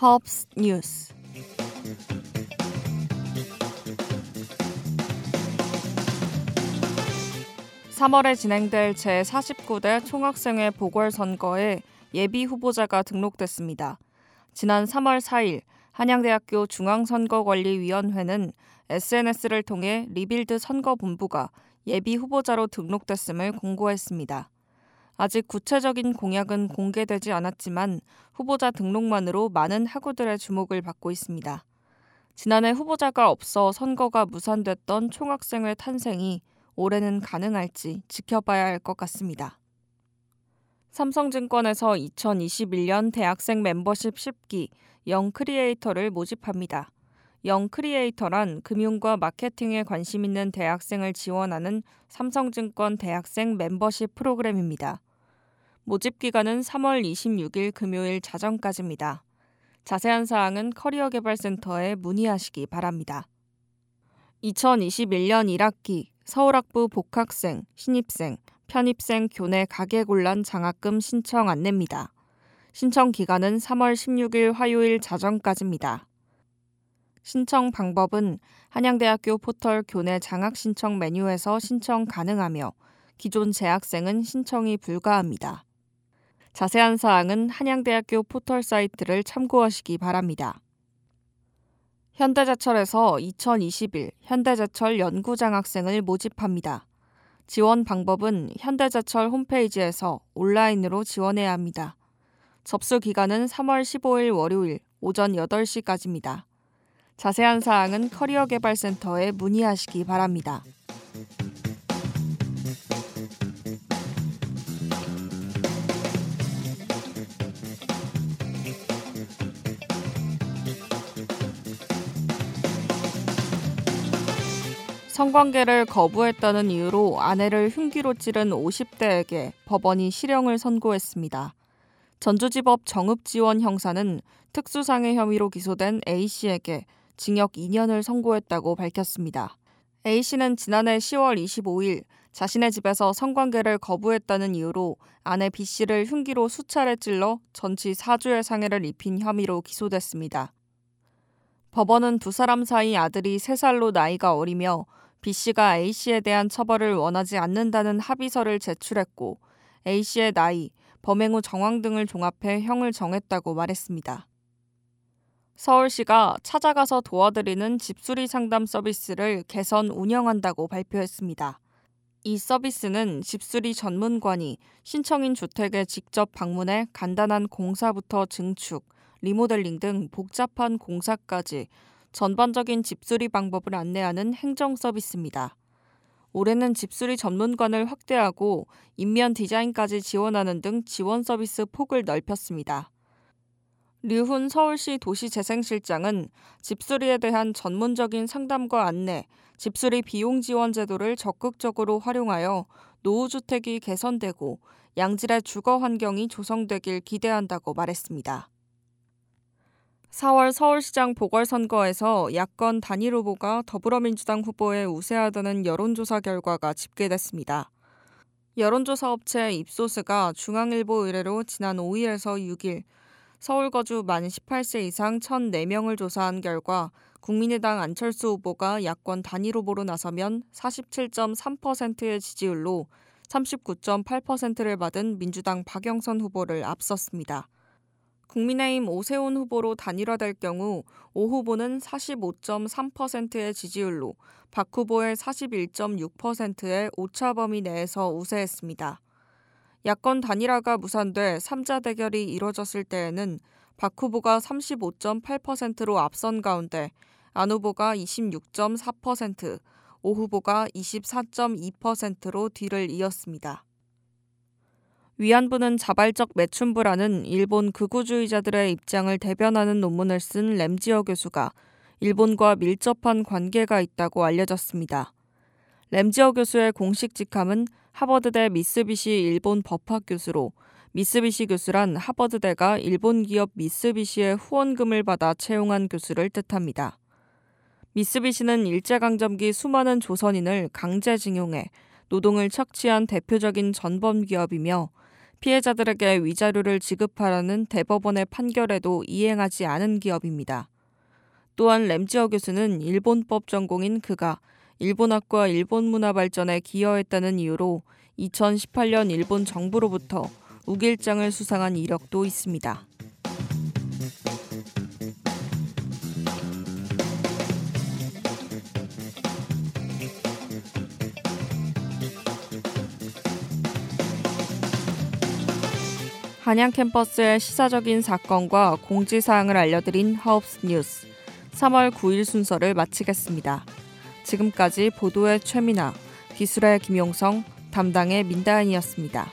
허브스 뉴스 3월에 진행될 제49대 총학생회 보궐선거에 예비 후보자가 등록됐습니다. 지난 3월 4일 한양대학교 중앙선거관리위원회는 SNS를 통해 리빌드 선거본부가 예비 후보자로 등록됐음을 공고했습니다. 아직 구체적인 공약은 공개되지 않았지만 후보자 등록만으로 많은 학우들의 주목을 받고 있습니다. 지난해 후보자가 없어 선거가 무산됐던 총학생회 탄생이 올해는 가능할지 지켜봐야 할 것 같습니다. 삼성증권에서 2021년 대학생 멤버십 10기 Young Creator를 모집합니다. Young Creator란 금융과 마케팅에 관심 있는 대학생을 지원하는 삼성증권 대학생 멤버십 프로그램입니다. 모집 기간은 3월 26일 금요일 자정까지입니다. 자세한 사항은 커리어개발센터에 문의하시기 바랍니다. 2021년 1학기 서울학부 복학생, 신입생, 편입생 교내 가계곤란 장학금 신청 안내입니다. 신청 기간은 3월 16일 화요일 자정까지입니다. 신청 방법은 한양대학교 포털 교내 장학 신청 메뉴에서 신청 가능하며 기존 재학생은 신청이 불가합니다. 자세한 사항은 한양대학교 포털 사이트를 참고하시기 바랍니다. 현대제철에서 2021 현대제철 연구장학생을 모집합니다. 지원 방법은 현대제철 홈페이지에서 온라인으로 지원해야 합니다. 접수 기간은 3월 15일 월요일 오전 8시까지입니다. 자세한 사항은 커리어개발센터에 문의하시기 바랍니다. 성관계를 거부했다는 이유로 아내를 흉기로 찌른 50대에게 법원이 실형을 선고했습니다. 전주지법 정읍지원 형사는 특수상해 혐의로 기소된 A씨에게 징역 2년을 선고했다고 밝혔습니다. A씨는 지난해 10월 25일 자신의 집에서 성관계를 거부했다는 이유로 아내 B씨를 흉기로 수차례 찔러 전치 4주의 상해를 입힌 혐의로 기소됐습니다. 법원은 두 사람 사이 아들이 3살로 나이가 어리며 B씨가 A씨에 대한 처벌을 원하지 않는다는 합의서를 제출했고 A씨의 나이, 범행 후 정황 등을 종합해 형을 정했다고 말했습니다. 서울시가 찾아가서 도와드리는 집수리 상담 서비스를 개선 운영한다고 발표했습니다. 이 서비스는 집수리 전문관이 신청인 주택에 직접 방문해 간단한 공사부터 증축, 리모델링 등 복잡한 공사까지 전반적인 집수리 방법을 안내하는 행정 서비스입니다. 올해는 집수리 전문관을 확대하고 인면 디자인까지 지원하는 등 지원 서비스 폭을 넓혔습니다. 류훈 서울시 도시재생실장은 집수리에 대한 전문적인 상담과 안내, 집수리 비용 지원 제도를 적극적으로 활용하여 노후주택이 개선되고 양질의 주거 환경이 조성되길 기대한다고 말했습니다. 4월 서울시장 보궐선거에서 야권 단일 후보가 더불어민주당 후보에 우세하다는 여론조사 결과가 집계됐습니다. 여론조사 업체 입소스가 중앙일보 의뢰로 지난 5일에서 6일 서울 거주 만 18세 이상 1,004명을 조사한 결과 국민의당 안철수 후보가 야권 단일 후보로 나서면 47.3%의 지지율로 39.8%를 받은 민주당 박영선 후보를 앞섰습니다. 국민의힘 오세훈 후보로 단일화될 경우 오 후보는 45.3%의 지지율로 박 후보의 41.6%의 오차 범위 내에서 우세했습니다. 야권 단일화가 무산돼 3자 대결이 이뤄졌을 때에는 박 후보가 35.8%로 앞선 가운데 안 후보가 26.4%, 오 후보가 24.2%로 뒤를 이었습니다. 위안부는 자발적 매춘부라는 일본 극우주의자들의 입장을 대변하는 논문을 쓴 램지어 교수가 일본과 밀접한 관계가 있다고 알려졌습니다. 램지어 교수의 공식 직함은 하버드대 미쓰비시 일본 법학 교수로 미쓰비시 교수란 하버드대가 일본 기업 미쓰비시의 후원금을 받아 채용한 교수를 뜻합니다. 미쓰비시는 일제강점기 수많은 조선인을 강제징용해 노동을 착취한 대표적인 전범 기업이며 피해자들에게 위자료를 지급하라는 대법원의 판결에도 이행하지 않은 기업입니다. 또한 램지어 교수는 일본법 전공인 그가 일본학과 일본 문화 발전에 기여했다는 이유로 2018년 일본 정부로부터 우길장을 수상한 이력도 있습니다. 한양 캠퍼스의 시사적인 사건과 공지사항을 알려드린 하옵스 뉴스 3월 9일 순서를 마치겠습니다. 지금까지 보도의 최민아, 기술의 김용성, 담당의 민다은이었습니다.